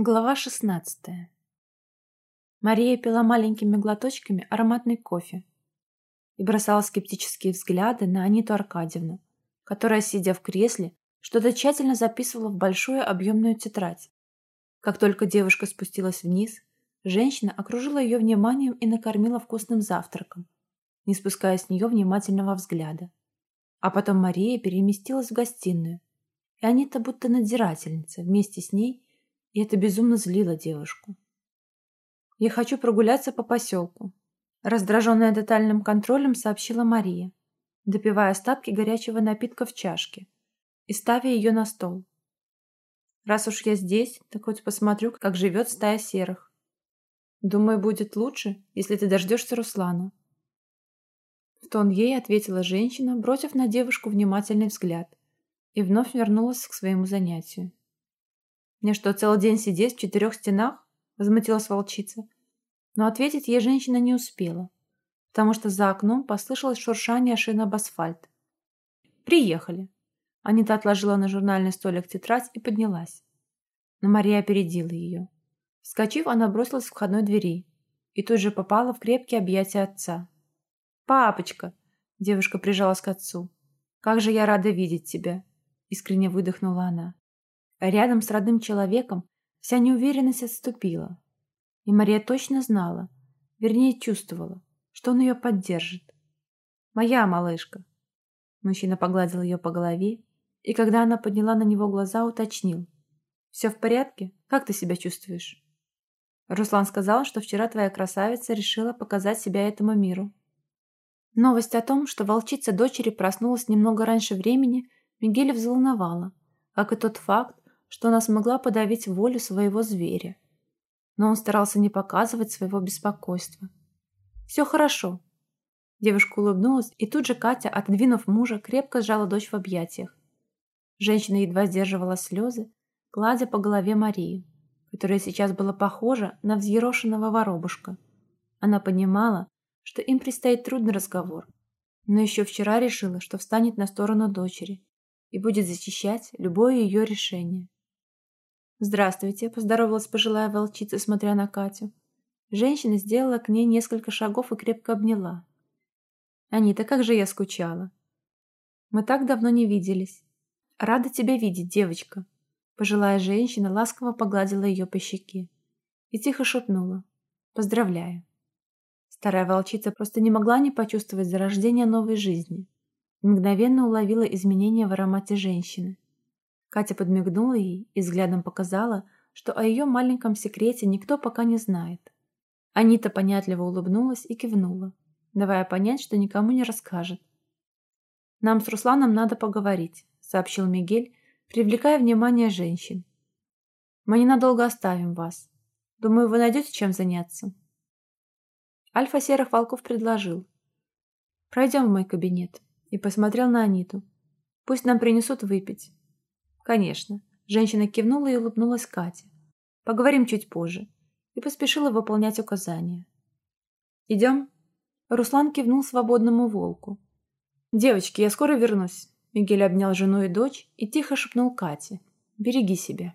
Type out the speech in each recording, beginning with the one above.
Глава 16. Мария пила маленькими глоточками ароматный кофе и бросала скептические взгляды на Аниту Аркадьевну, которая, сидя в кресле, что-то тщательно записывала в большую объемную тетрадь. Как только девушка спустилась вниз, женщина окружила ее вниманием и накормила вкусным завтраком, не спуская с нее внимательного взгляда. А потом Мария переместилась в гостиную, и Анита, будто надзирательница, вместе с ней – и это безумно злило девушку. «Я хочу прогуляться по поселку», – раздраженная тотальным контролем сообщила Мария, допивая остатки горячего напитка в чашке и ставя ее на стол. «Раз уж я здесь, так хоть посмотрю, как живет стая серых. Думаю, будет лучше, если ты дождешься Руслана». В тон ей ответила женщина, бросив на девушку внимательный взгляд, и вновь вернулась к своему занятию. «Мне что, целый день сидеть в четырех стенах?» – возмутилась волчица. Но ответить ей женщина не успела, потому что за окном послышалось шуршание шин об асфальт. «Приехали!» Анита отложила на журнальный столик тетрадь и поднялась. Но Мария опередила ее. Вскочив, она бросилась к входной двери и тут же попала в крепкие объятия отца. «Папочка!» – девушка прижалась к отцу. «Как же я рада видеть тебя!» – искренне выдохнула она. Рядом с родным человеком вся неуверенность отступила. И Мария точно знала, вернее чувствовала, что он ее поддержит. «Моя малышка!» Мужчина погладил ее по голове, и когда она подняла на него глаза, уточнил. «Все в порядке? Как ты себя чувствуешь?» Руслан сказал, что вчера твоя красавица решила показать себя этому миру. Новость о том, что волчица дочери проснулась немного раньше времени, Мигеля взволновала, как и тот факт, что она смогла подавить волю своего зверя. Но он старался не показывать своего беспокойства. «Все хорошо». Девушка улыбнулась, и тут же Катя, отодвинув мужа, крепко сжала дочь в объятиях. Женщина едва сдерживала слезы, гладя по голове Марии, которая сейчас была похожа на взъерошенного воробушка. Она понимала, что им предстоит трудный разговор, но еще вчера решила, что встанет на сторону дочери и будет защищать любое ее решение. «Здравствуйте», – поздоровалась пожилая волчица, смотря на Катю. Женщина сделала к ней несколько шагов и крепко обняла. «Анита, как же я скучала!» «Мы так давно не виделись. Рада тебя видеть, девочка!» Пожилая женщина ласково погладила ее по щеке и тихо шепнула. «Поздравляю!» Старая волчица просто не могла не почувствовать зарождение новой жизни мгновенно уловила изменения в аромате женщины. Катя подмигнула ей и взглядом показала, что о ее маленьком секрете никто пока не знает. Анита понятливо улыбнулась и кивнула, давая понять, что никому не расскажет. «Нам с Русланом надо поговорить», — сообщил Мигель, привлекая внимание женщин. «Мы ненадолго оставим вас. Думаю, вы найдете чем заняться». Альфа Серых Волков предложил. «Пройдем в мой кабинет», и посмотрел на Аниту. «Пусть нам принесут выпить. «Конечно». Женщина кивнула и улыбнулась Кате. «Поговорим чуть позже». И поспешила выполнять указания. «Идем?» Руслан кивнул свободному волку. «Девочки, я скоро вернусь». Мигель обнял жену и дочь и тихо шепнул Кате. «Береги себя».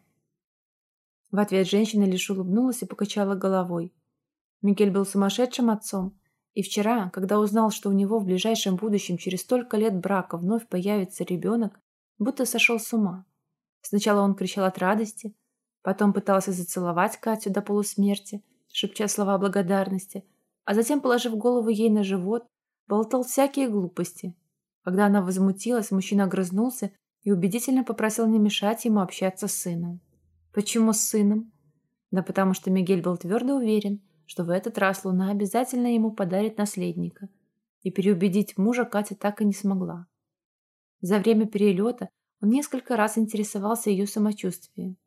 В ответ женщина лишь улыбнулась и покачала головой. Мигель был сумасшедшим отцом, и вчера, когда узнал, что у него в ближайшем будущем через столько лет брака вновь появится ребенок, будто сошел с ума. Сначала он кричал от радости, потом пытался зацеловать Катю до полусмерти, шепча слова благодарности, а затем, положив голову ей на живот, болтал всякие глупости. Когда она возмутилась, мужчина огрызнулся и убедительно попросил не мешать ему общаться с сыном. Почему с сыном? Да потому что Мигель был твердо уверен, что в этот раз Луна обязательно ему подарит наследника. И переубедить мужа Катя так и не смогла. За время перелета он несколько раз интересовался ее самочувствием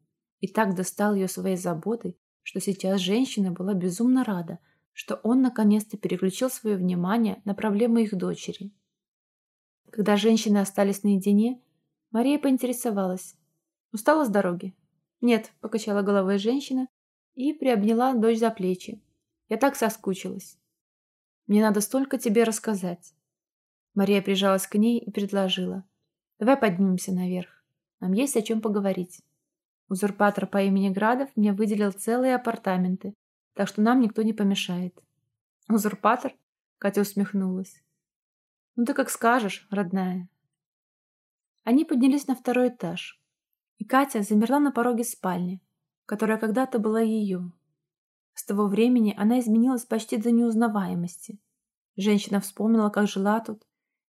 и так достал ее своей заботой, что сейчас женщина была безумно рада, что он наконец-то переключил свое внимание на проблемы их дочери. Когда женщины остались наедине, Мария поинтересовалась. «Устала с дороги?» «Нет», — покачала головой женщина и приобняла дочь за плечи. «Я так соскучилась. Мне надо столько тебе рассказать». Мария прижалась к ней и предложила. Давай поднимемся наверх. Нам есть о чем поговорить. Узурпатор по имени Градов мне выделил целые апартаменты, так что нам никто не помешает. Узурпатор? Катя усмехнулась. Ну ты как скажешь, родная. Они поднялись на второй этаж, и Катя замерла на пороге спальни, которая когда-то была ее. С того времени она изменилась почти до неузнаваемости. Женщина вспомнила, как жила тут,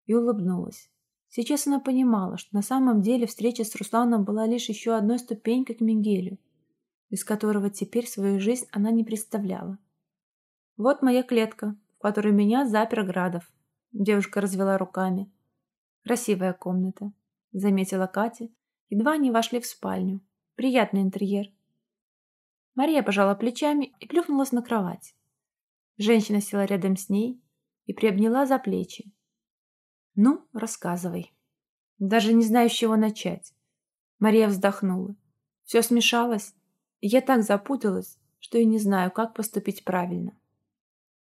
и улыбнулась. Сейчас она понимала, что на самом деле встреча с Русланом была лишь еще одной ступенькой к Мигелю, без которого теперь свою жизнь она не представляла. «Вот моя клетка, в которой меня запер Градов», — девушка развела руками. «Красивая комната», — заметила Катя. Едва они вошли в спальню. Приятный интерьер. Мария пожала плечами и плюхнулась на кровать. Женщина села рядом с ней и приобняла за плечи. «Ну, рассказывай». Даже не знаю, с чего начать. Мария вздохнула. Все смешалось, я так запуталась, что и не знаю, как поступить правильно.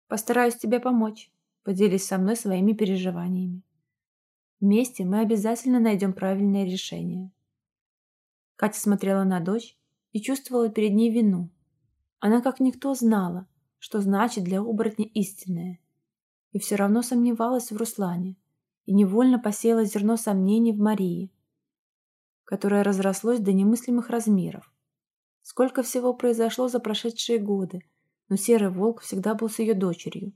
Постараюсь тебе помочь. Поделись со мной своими переживаниями. Вместе мы обязательно найдем правильное решение. Катя смотрела на дочь и чувствовала перед ней вину. Она как никто знала, что значит для оборотня истинное, и все равно сомневалась в Руслане и невольно посеяла зерно сомнений в Марии, которое разрослось до немыслимых размеров. Сколько всего произошло за прошедшие годы, но Серый Волк всегда был с ее дочерью,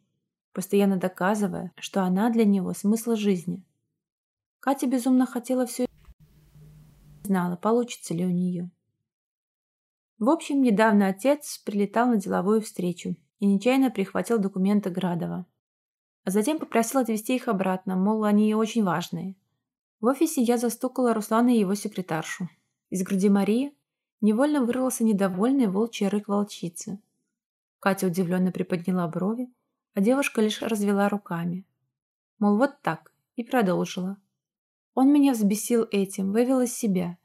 постоянно доказывая, что она для него смысл жизни. Катя безумно хотела все знала, получится ли у нее. В общем, недавно отец прилетал на деловую встречу и нечаянно прихватил документы Градова. Затем попросил отвезти их обратно, мол, они очень важные. В офисе я застукала Руслана и его секретаршу. Из груди Марии невольно вырвался недовольный волчий рык волчицы. Катя удивленно приподняла брови, а девушка лишь развела руками. Мол, вот так, и продолжила. Он меня взбесил этим, вывел из себя.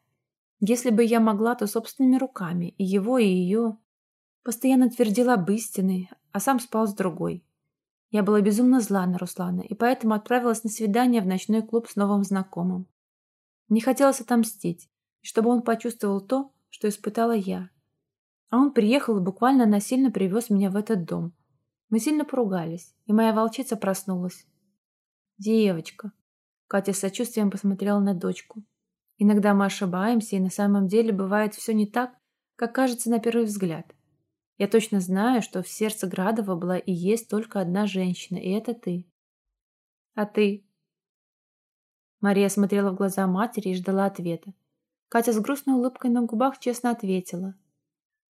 Если бы я могла, то собственными руками, и его, и ее. Постоянно твердила об истине, а сам спал с другой. Я была безумно зла на Руслана, и поэтому отправилась на свидание в ночной клуб с новым знакомым. Не хотелось отомстить, чтобы он почувствовал то, что испытала я. А он приехал и буквально насильно привез меня в этот дом. Мы сильно поругались, и моя волчица проснулась. «Девочка», — Катя с сочувствием посмотрела на дочку. «Иногда мы ошибаемся, и на самом деле бывает все не так, как кажется на первый взгляд. Я точно знаю, что в сердце Градова была и есть только одна женщина, и это ты. А ты? Мария смотрела в глаза матери и ждала ответа. Катя с грустной улыбкой на губах честно ответила.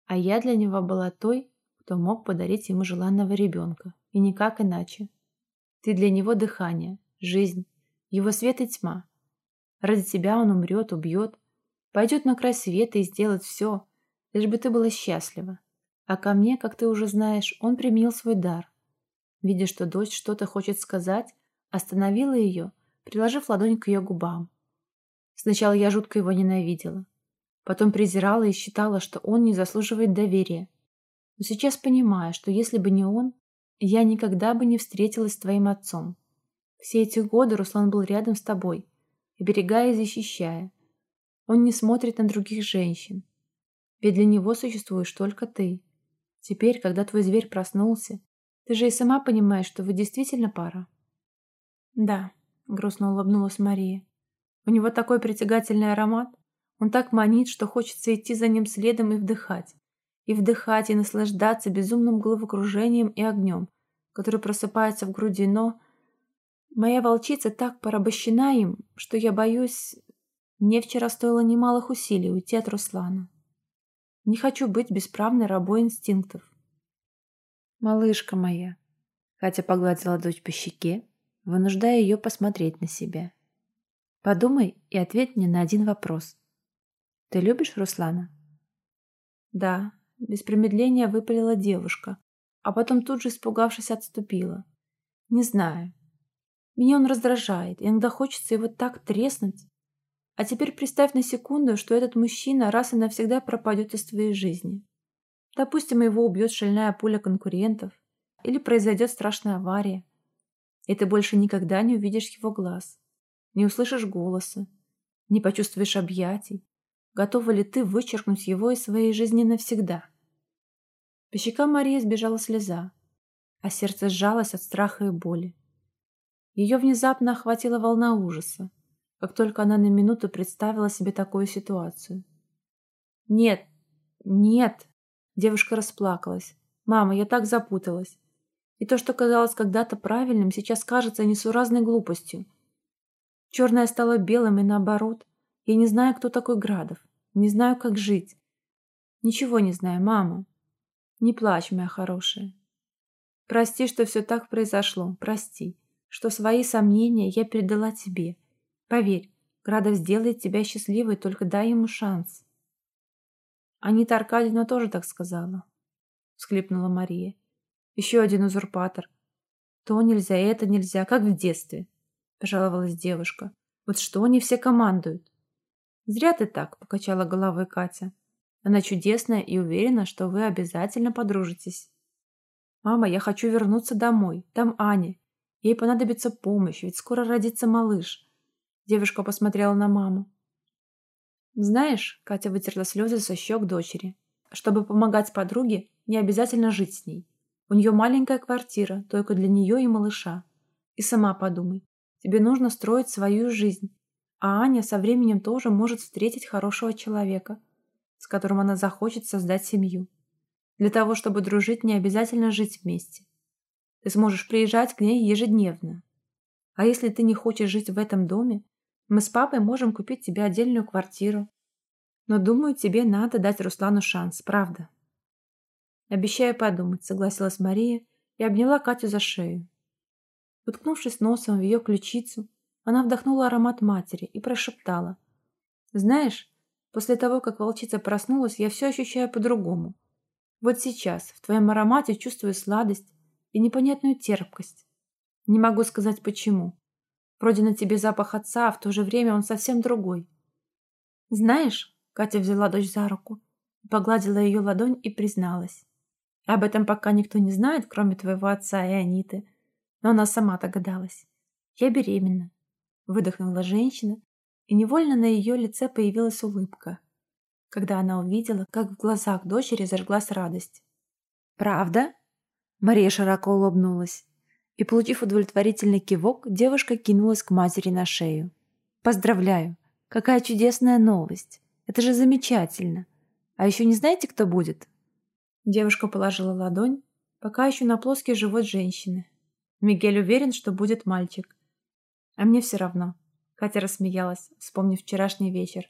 А я для него была той, кто мог подарить ему желанного ребенка, и никак иначе. Ты для него дыхание, жизнь, его свет и тьма. Ради тебя он умрет, убьет, пойдет на край света и сделает все, лишь бы ты была счастлива. А ко мне, как ты уже знаешь, он применил свой дар. Видя, что дочь что-то хочет сказать, остановила ее, приложив ладонь к ее губам. Сначала я жутко его ненавидела. Потом презирала и считала, что он не заслуживает доверия. Но сейчас понимаю, что если бы не он, я никогда бы не встретилась с твоим отцом. Все эти годы Руслан был рядом с тобой, оберегая и защищая. Он не смотрит на других женщин. Ведь для него существуешь только ты. Теперь, когда твой зверь проснулся, ты же и сама понимаешь, что вы действительно пара. Да, грустно улыбнулась Мария. У него такой притягательный аромат. Он так манит, что хочется идти за ним следом и вдыхать. И вдыхать, и наслаждаться безумным головокружением и огнем, который просыпается в груди, но... Моя волчица так порабощена им, что я боюсь... Мне вчера стоило немалых усилий уйти от Руслана. Не хочу быть бесправной рабой инстинктов. Малышка моя. Катя погладила дочь по щеке, вынуждая ее посмотреть на себя. Подумай и ответь мне на один вопрос. Ты любишь Руслана? Да, без промедления выпалила девушка, а потом тут же, испугавшись, отступила. Не знаю. Меня он раздражает, иногда хочется его так треснуть. А теперь представь на секунду, что этот мужчина раз и навсегда пропадет из твоей жизни. Допустим, его убьет шальная пуля конкурентов, или произойдет страшная авария, и ты больше никогда не увидишь его глаз, не услышишь голоса, не почувствуешь объятий, Готова ли ты вычеркнуть его из своей жизни навсегда? По щекам Марии сбежала слеза, а сердце сжалось от страха и боли. Ее внезапно охватила волна ужаса, как только она на минуту представила себе такую ситуацию. «Нет, нет!» Девушка расплакалась. «Мама, я так запуталась. И то, что казалось когда-то правильным, сейчас кажется несуразной глупостью. Черное стало белым и наоборот. Я не знаю, кто такой Градов. Не знаю, как жить. Ничего не знаю, мама. Не плачь, моя хорошая. Прости, что все так произошло. Прости, что свои сомнения я передала тебе. Поверь, Градов сделает тебя счастливой, только дай ему шанс. Анита Аркадьевна тоже так сказала, всхлипнула Мария. Еще один узурпатор. То нельзя, это нельзя, как в детстве, пожаловалась девушка. Вот что они все командуют? Зря ты так, покачала головой Катя. Она чудесная и уверена, что вы обязательно подружитесь. Мама, я хочу вернуться домой. Там Аня. Ей понадобится помощь, ведь скоро родится малыш. Девушка посмотрела на маму. Знаешь, Катя вытерла слезы со щек дочери. Чтобы помогать подруге, не обязательно жить с ней. У нее маленькая квартира, только для нее и малыша. И сама подумай, тебе нужно строить свою жизнь. А Аня со временем тоже может встретить хорошего человека, с которым она захочет создать семью. Для того, чтобы дружить, не обязательно жить вместе. Ты сможешь приезжать к ней ежедневно. А если ты не хочешь жить в этом доме, мы с папой можем купить тебе отдельную квартиру. Но, думаю, тебе надо дать Руслану шанс, правда. Обещаю подумать, согласилась Мария и обняла Катю за шею. Уткнувшись носом в ее ключицу, она вдохнула аромат матери и прошептала. «Знаешь, после того, как волчица проснулась, я все ощущаю по-другому. Вот сейчас в твоем аромате чувствую сладость и непонятную терпкость. Не могу сказать почему. Вроде на тебе запах отца, а в то же время он совсем другой. Знаешь, Катя взяла дочь за руку, погладила ее ладонь и призналась. Об этом пока никто не знает, кроме твоего отца и Аниты, но она сама догадалась. Я беременна. Выдохнула женщина, и невольно на ее лице появилась улыбка, когда она увидела, как в глазах дочери зажглась радость. «Правда?» Мария широко улыбнулась. И, получив удовлетворительный кивок, девушка кинулась к матери на шею. «Поздравляю! Какая чудесная новость! Это же замечательно! А еще не знаете, кто будет?» Девушка положила ладонь, пока еще на плоский живот женщины. Мигель уверен, что будет мальчик. А мне все равно. Катя рассмеялась, вспомнив вчерашний вечер.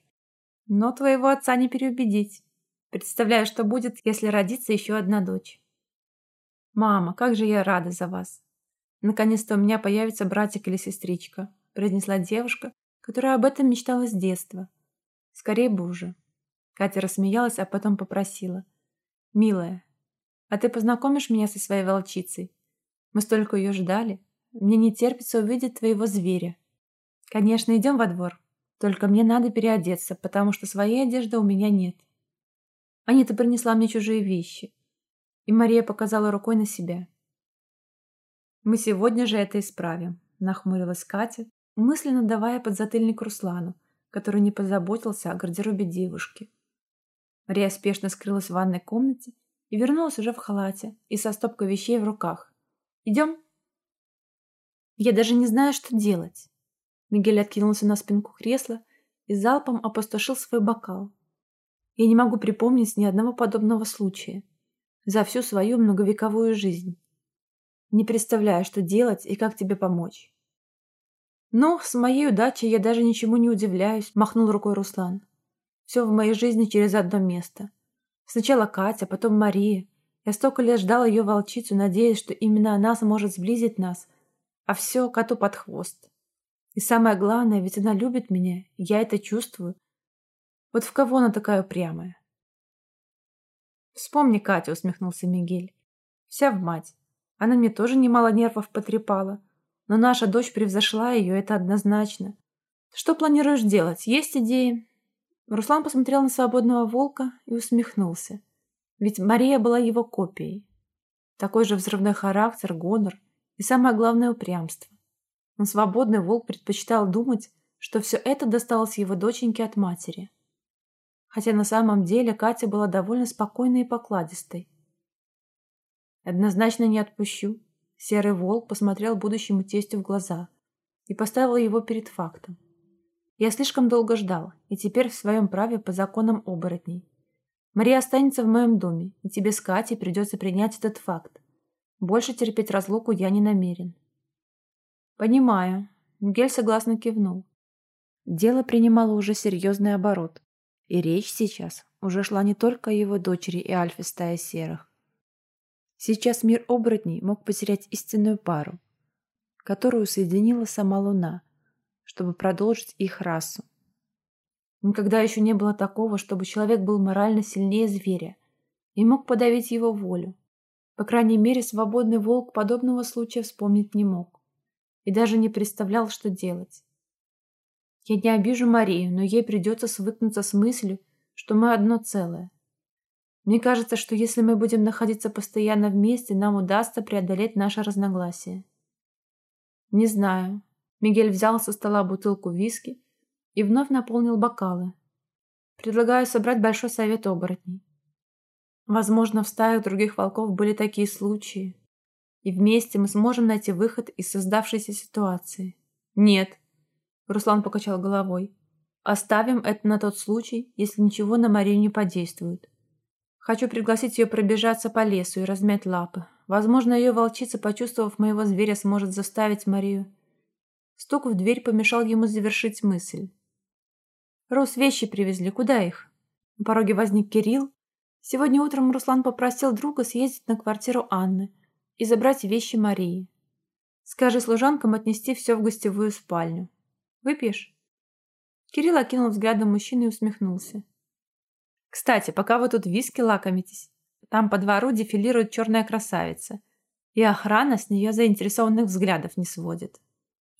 Но твоего отца не переубедить. Представляю, что будет, если родится еще одна дочь. «Мама, как же я рада за вас!» Наконец-то у меня появится братик или сестричка, произнесла девушка, которая об этом мечтала с детства. Скорее бы уже. Катя рассмеялась, а потом попросила. «Милая, а ты познакомишь меня со своей волчицей? Мы столько ее ждали. Мне не терпится увидеть твоего зверя. Конечно, идем во двор. Только мне надо переодеться, потому что своей одежды у меня нет. Анита принесла мне чужие вещи. И Мария показала рукой на себя. «Мы сегодня же это исправим», – нахмурилась Катя, мысленно давая подзатыльник Руслану, который не позаботился о гардеробе девушки. Мария спешно скрылась в ванной комнате и вернулась уже в халате и со стопкой вещей в руках. «Идем?» «Я даже не знаю, что делать». Мигель откинулся на спинку кресла и залпом опустошил свой бокал. «Я не могу припомнить ни одного подобного случая за всю свою многовековую жизнь. Не представляю, что делать и как тебе помочь. Ну, с моей удачей я даже ничему не удивляюсь, махнул рукой Руслан. Все в моей жизни через одно место. Сначала Катя, потом Мария. Я столько лет ждал ее волчицу, надеясь, что именно она сможет сблизить нас. А все коту под хвост. И самое главное, ведь она любит меня, я это чувствую. Вот в кого она такая упрямая? Вспомни, Катя, усмехнулся Мигель. Вся в мать. Она мне тоже немало нервов потрепала. Но наша дочь превзошла ее, это однозначно. Что планируешь делать? Есть идеи?» Руслан посмотрел на свободного волка и усмехнулся. Ведь Мария была его копией. Такой же взрывной характер, гонор и самое главное упрямство. Но свободный волк предпочитал думать, что все это досталось его доченьке от матери. хотя на самом деле Катя была довольно спокойной и покладистой. «Однозначно не отпущу», — серый волк посмотрел будущему тестю в глаза и поставил его перед фактом. «Я слишком долго ждал, и теперь в своем праве по законам оборотней. Мария останется в моем доме, и тебе с Катей придется принять этот факт. Больше терпеть разлуку я не намерен». «Понимаю», — Мигель согласно кивнул. Дело принимало уже серьезный оборот, и речь сейчас уже шла не только о его дочери и Альфе стая серых. Сейчас мир оборотней мог потерять истинную пару, которую соединила сама Луна, чтобы продолжить их расу. Никогда еще не было такого, чтобы человек был морально сильнее зверя и мог подавить его волю. По крайней мере, свободный волк подобного случая вспомнить не мог и даже не представлял, что делать. Я не обижу Марию, но ей придется свыкнуться с мыслью, что мы одно целое. Мне кажется, что если мы будем находиться постоянно вместе, нам удастся преодолеть наше разногласие. Не знаю. Мигель взял со стола бутылку виски и вновь наполнил бокалы. Предлагаю собрать большой совет оборотней. Возможно, в стаях других волков были такие случаи. И вместе мы сможем найти выход из создавшейся ситуации. Нет, Руслан покачал головой. Оставим это на тот случай, если ничего на Марию не подействует. Хочу пригласить ее пробежаться по лесу и размять лапы. Возможно, ее волчица, почувствовав моего зверя, сможет заставить Марию. Стук в дверь помешал ему завершить мысль. «Рус, вещи привезли. Куда их?» На пороге возник Кирилл. Сегодня утром Руслан попросил друга съездить на квартиру Анны и забрать вещи Марии. Скажи служанкам отнести все в гостевую спальню. Выпьешь?» Кирилл окинул взглядом мужчины и усмехнулся. «Кстати, пока вы тут виски лакомитесь, там по двору дефилирует черная красавица, и охрана с нее заинтересованных взглядов не сводит.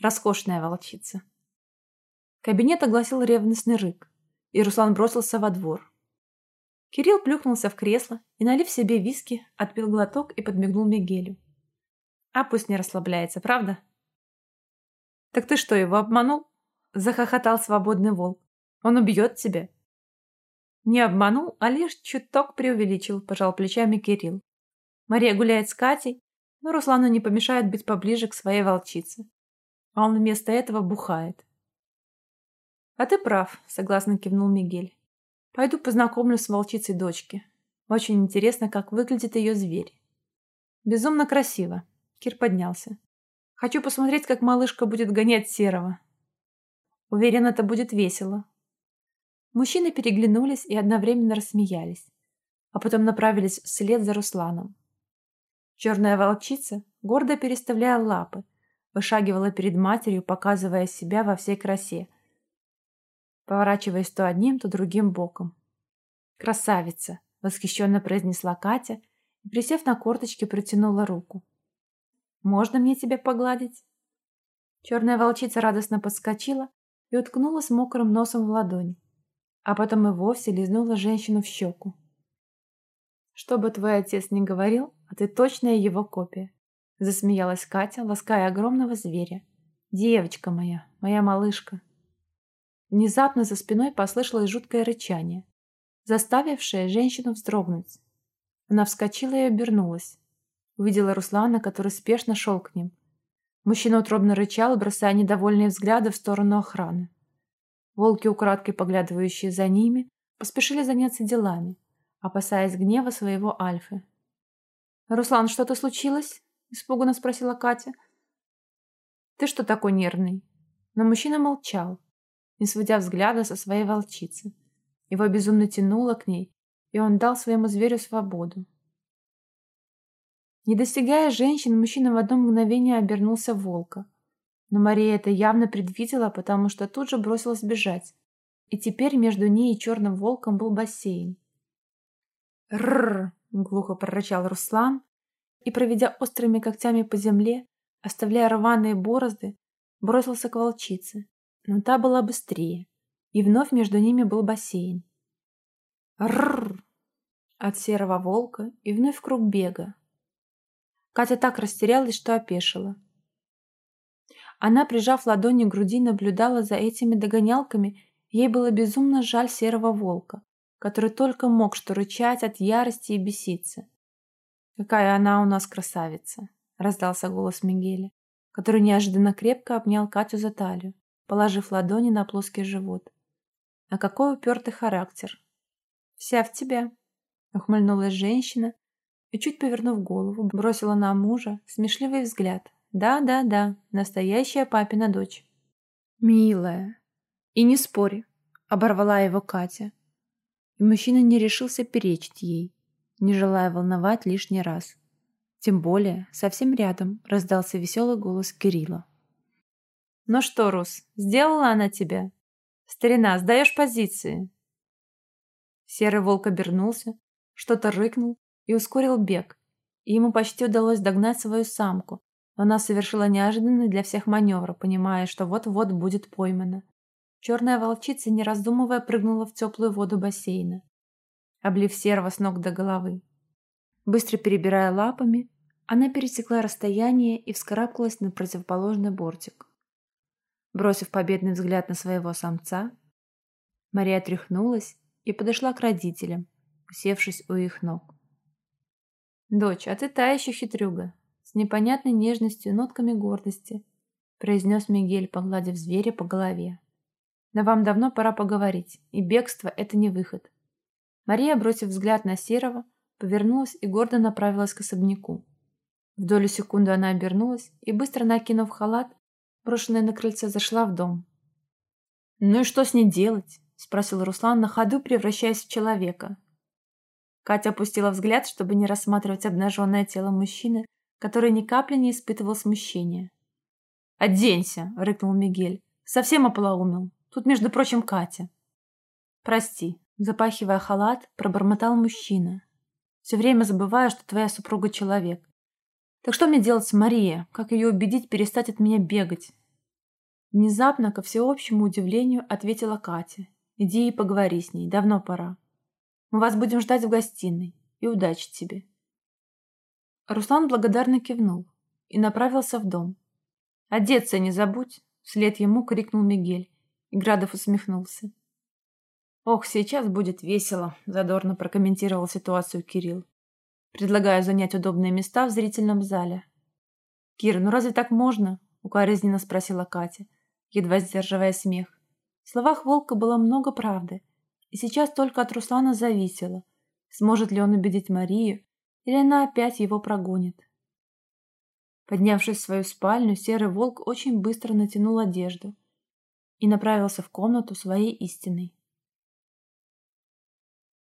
Роскошная волчица». Кабинет огласил ревностный рык, и Руслан бросился во двор. Кирилл плюхнулся в кресло и, налив себе виски, отпил глоток и подмигнул Мигелю. «А пусть не расслабляется, правда?» «Так ты что, его обманул?» Захохотал свободный волк. Он убьет тебя. Не обманул, а лишь чуток преувеличил, пожал плечами Кирилл. Мария гуляет с Катей, но Руслану не помешает быть поближе к своей волчице. А он вместо этого бухает. «А ты прав», — согласно кивнул Мигель. «Пойду познакомлюсь с волчицей дочки. Очень интересно, как выглядит ее зверь». «Безумно красиво», — Кир поднялся. «Хочу посмотреть, как малышка будет гонять серого. Уверен, это будет весело. Мужчины переглянулись и одновременно рассмеялись, а потом направились вслед за Русланом. Черная волчица, гордо переставляя лапы, вышагивала перед матерью, показывая себя во всей красе, поворачиваясь то одним, то другим боком. «Красавица!» — восхищенно произнесла Катя и, присев на корточки, протянула руку. «Можно мне тебя погладить?» Черная волчица радостно подскочила и уткнулась мокрым носом в ладонь, а потом и вовсе лизнула женщину в щеку. «Что бы твой отец ни говорил, а ты точная его копия», засмеялась Катя, лаская огромного зверя. «Девочка моя, моя малышка». Внезапно за спиной послышалось жуткое рычание, заставившее женщину вздрогнуть. Она вскочила и обернулась. Увидела Руслана, который спешно шел к ним. Мужчина утробно рычал, бросая недовольные взгляды в сторону охраны. Волки, украдкой поглядывающие за ними, поспешили заняться делами, опасаясь гнева своего Альфы. «Руслан, что-то случилось?» – испуганно спросила Катя. «Ты что такой нервный?» Но мужчина молчал, не сводя взгляда со своей волчицы. Его безумно тянуло к ней, и он дал своему зверю свободу. Не достигая женщин, мужчина в одно мгновение обернулся волка. Но Мария это явно предвидела, потому что тут же бросилась бежать. И теперь между ней и черным волком был бассейн. «Рррр!» — глухо прорычал Руслан и, проведя острыми когтями по земле, оставляя рваные борозды, бросился к волчице. Но та была быстрее, и вновь между ними был бассейн. «Рррр!» От серого волка и вновь круг бега, Катя так растерялась, что опешила. Она, прижав ладони к груди, наблюдала за этими догонялками, ей было безумно жаль серого волка, который только мог что рычать от ярости и беситься. «Какая она у нас красавица!» — раздался голос Мигеля, который неожиданно крепко обнял Катю за талию, положив ладони на плоский живот. «А какой упертый характер!» «Вся в тебя!» — ухмыльнулась женщина и, чуть повернув голову, бросила на мужа смешливый взгляд. «Да, да, да, настоящая папина дочь». «Милая, и не спори», — оборвала его Катя. И мужчина не решился перечить ей, не желая волновать лишний раз. Тем более, совсем рядом раздался веселый голос Кирилла. «Ну что, Рус, сделала она тебя? Старина, сдаешь позиции?» Серый волк обернулся, что-то рыкнул и ускорил бег, и ему почти удалось догнать свою самку, она совершила неожиданный для всех маневр, понимая, что вот-вот будет поймана. Черная волчица, не раздумывая, прыгнула в теплую воду бассейна, облив серого с ног до головы. Быстро перебирая лапами, она пересекла расстояние и вскарабкалась на противоположный бортик. Бросив победный взгляд на своего самца, Мария тряхнулась и подошла к родителям, усевшись у их ног. «Дочь, а ты та еще хитрюга, непонятной нежностью и нотками гордости», произнес Мигель, погладив зверя по голове. «Но вам давно пора поговорить, и бегство — это не выход». Мария, бросив взгляд на Серого, повернулась и гордо направилась к особняку. В долю секунды она обернулась и, быстро накинув халат, брошенный на крыльце, зашла в дом. «Ну и что с ней делать?» — спросил Руслан на ходу, превращаясь в человека. Катя опустила взгляд, чтобы не рассматривать обнаженное тело мужчины, который ни капли не испытывал смущения. «Оденься!» — рыкнул Мигель. «Совсем ополоумел. Тут, между прочим, Катя». «Прости», — запахивая халат, пробормотал мужчина. «Все время забываю, что твоя супруга человек. Так что мне делать с Марией? Как ее убедить перестать от меня бегать?» Внезапно, ко всеобщему удивлению, ответила Катя. «Иди и поговори с ней. Давно пора». Мы вас будем ждать в гостиной. И удачи тебе. Руслан благодарно кивнул и направился в дом. «Одеться не забудь!» — вслед ему крикнул Мигель, и Градов усмехнулся. «Ох, сейчас будет весело!» — задорно прокомментировал ситуацию Кирилл. «Предлагаю занять удобные места в зрительном зале». «Кир, ну разве так можно?» — укоризненно спросила Катя, едва сдерживая смех. В словах Волка было много правды — и сейчас только от Руслана зависело, сможет ли он убедить Марию, или она опять его прогонит. Поднявшись в свою спальню, серый волк очень быстро натянул одежду и направился в комнату своей истиной.